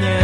Yeah.